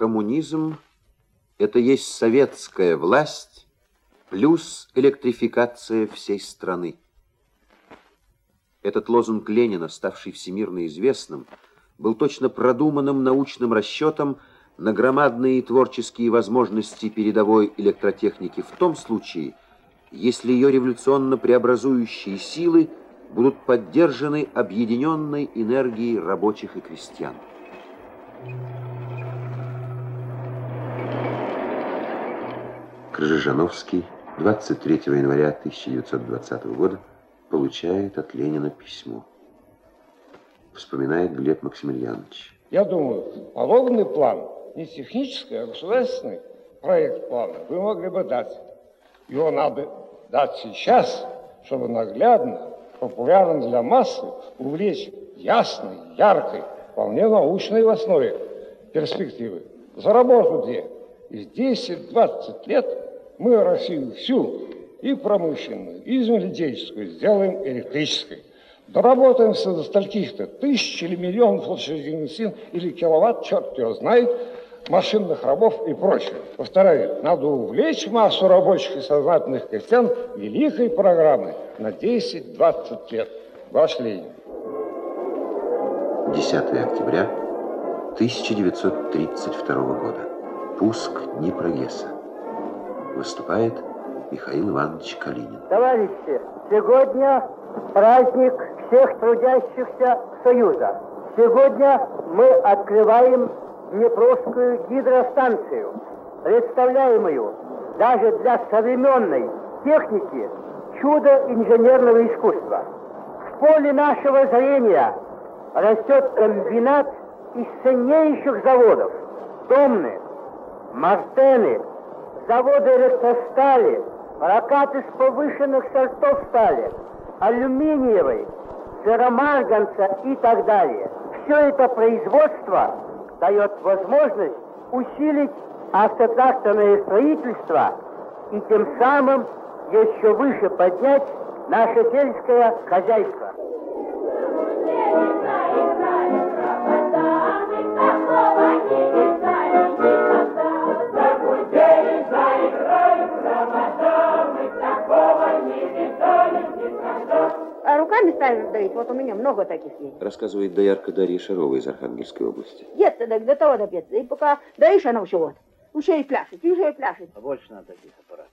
Коммунизм – это есть советская власть плюс электрификация всей страны. Этот лозунг Ленина, ставший всемирно известным, был точно продуманным научным расчетом на громадные творческие возможности передовой электротехники в том случае, если ее революционно преобразующие силы будут поддержаны объединенной энергией рабочих и крестьян. Крыжижановский 23 января 1920 года получает от Ленина письмо. Вспоминает Глеб Максимiliaнович. Я думаю, подобный план, не технический, а государственный проект плана, вы могли бы дать. Его надо дать сейчас, чтобы наглядно, популярно для массы увлечь ясной, яркой, вполне научной в основе перспективы. Заработать где? И 10-20 лет мы Россию всю и промышленную, и земледельческую сделаем электрической. Доработаемся до стольких-то тысяч или миллионов лошадиных сил или киловатт, черт его знает, машинных рабов и прочее. Повторяю, надо увлечь массу рабочих и сознательных крестьян великой программой на 10-20 лет. Ваш Ленин. 10 октября 1932 года. Пуск Днепрогесса. Выступает Михаил Иванович Калинин. Товарищи, сегодня праздник всех трудящихся Союза. Сегодня мы открываем Днепровскую гидростанцию, представляемую даже для современной техники чудо инженерного искусства. В поле нашего зрения растет комбинат из ценнейших заводов. Домны, Мартены, заводы электростали, прокаты с повышенных сортов стали, алюминиевой, сыромарганца и так далее. Все это производство дает возможность усилить автотракторное строительство и тем самым еще выше поднять наше сельское хозяйство. Доить, вот у меня много таких есть. Рассказывает доярка Дарья Шарова из Архангельской области. Деться до, до того допеться, и пока доишь, она все вот. Уже и пляшет, уже и пляшет. Побольше надо таких аппаратов?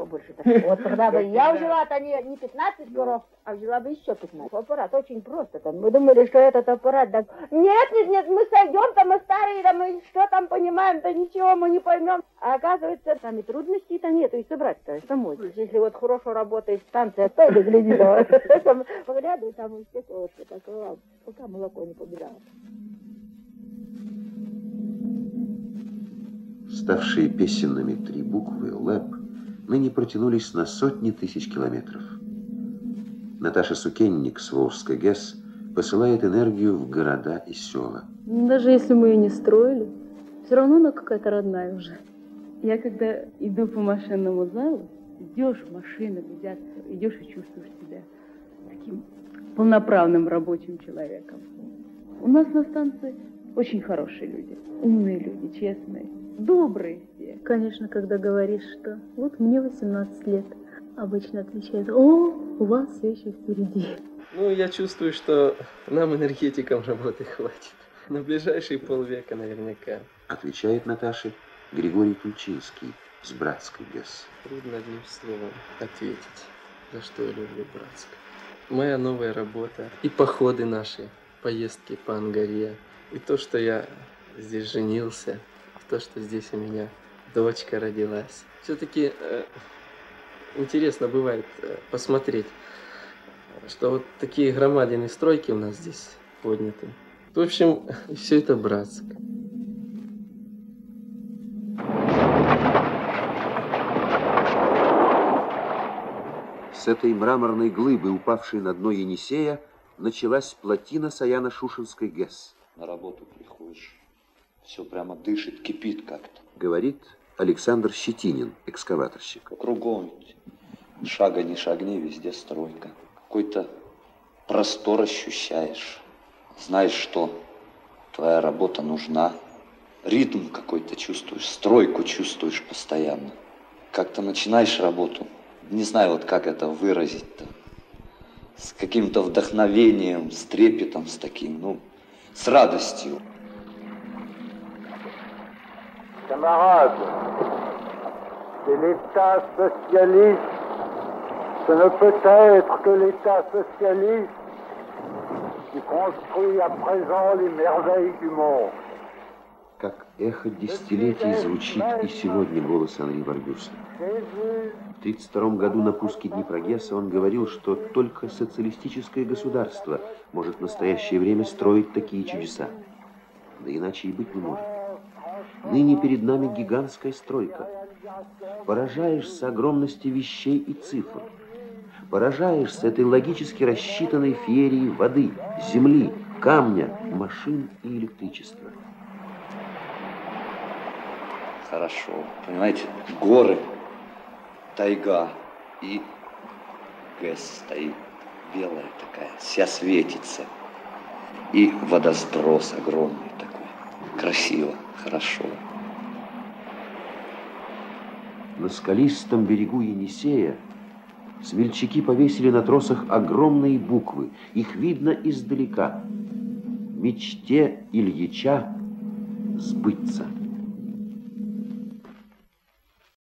Побольше так. Вот тогда бы я взяла-то не, не 15 коров, а взяла бы еще 15. Аппарат очень просто там. Мы думали, что этот аппарат... Так... Нет, нет, нет, мы сойдем-то, мы старые, да мы что там понимаем, да ничего мы не поймем. А оказывается, там и трудностей-то нету, и собрать-то самой. Если вот хорошо работает станция, то и гляди, да. Там Поглядывай, там и стеклышко такое, пока молоко не побежало. Ставшие песенными три буквы ЛЭП ныне протянулись на сотни тысяч километров. Наташа Сукенник с Волжской ГЭС посылает энергию в города и села. Даже если мы ее не строили, все равно она какая-то родная уже. Я когда иду по машинному залу, идешь, машины гудят, идешь и чувствуешь себя таким полноправным рабочим человеком. У нас на станции очень хорошие люди, умные люди, честные, добрые все. Конечно, когда говоришь, что вот мне 18 лет, обычно отвечают, о, у вас все еще впереди. Ну, я чувствую, что нам, энергетикам, работы хватит. На ближайшие полвека наверняка. Отвечает Наташе Григорий Ключинский с Братской ГЭС. Трудно одним словом ответить, за что я люблю Братск. Моя новая работа и походы наши, поездки по Ангаре, и то, что я здесь женился, и то, что здесь у меня дочка родилась. Все-таки э, интересно бывает э, посмотреть, что вот такие громадины стройки у нас здесь подняты. В общем, все это Братск. С этой мраморной глыбы, упавшей на дно Енисея, началась плотина Саяно-Шушенской ГЭС. На работу приходишь, все прямо дышит, кипит как-то. Говорит Александр Щетинин, экскаваторщик. Кругом шага не шагни, везде стройка. Какой-то простор ощущаешь. Знаешь, что твоя работа нужна, ритм какой-то чувствуешь, стройку чувствуешь постоянно. Как-то начинаешь работу, не знаю вот как это выразить-то, с каким-то вдохновением, с трепетом, с таким, ну, с радостью. Camarades, c'est l'État socialiste. Ce ne peut être que l'État socialiste qui construit à présent les merveilles du monde. Как эхо десятилетий звучит и сегодня голос Анри Варгюса. В 1932 году на пуске Днепрогесса он говорил, что только социалистическое государство может в настоящее время строить такие чудеса. Да иначе и быть не может. Ныне перед нами гигантская стройка. Поражаешься огромности вещей и цифр. Поражаешься этой логически рассчитанной феерией воды, земли, камня, машин и электричества. Хорошо, понимаете, горы, тайга и ГЭС стоит, белая такая, вся светится. И водосброс огромный такой, красиво хорошо. На скалистом берегу Енисея смельчаки повесили на тросах огромные буквы. Их видно издалека. Мечте Ильича сбыться.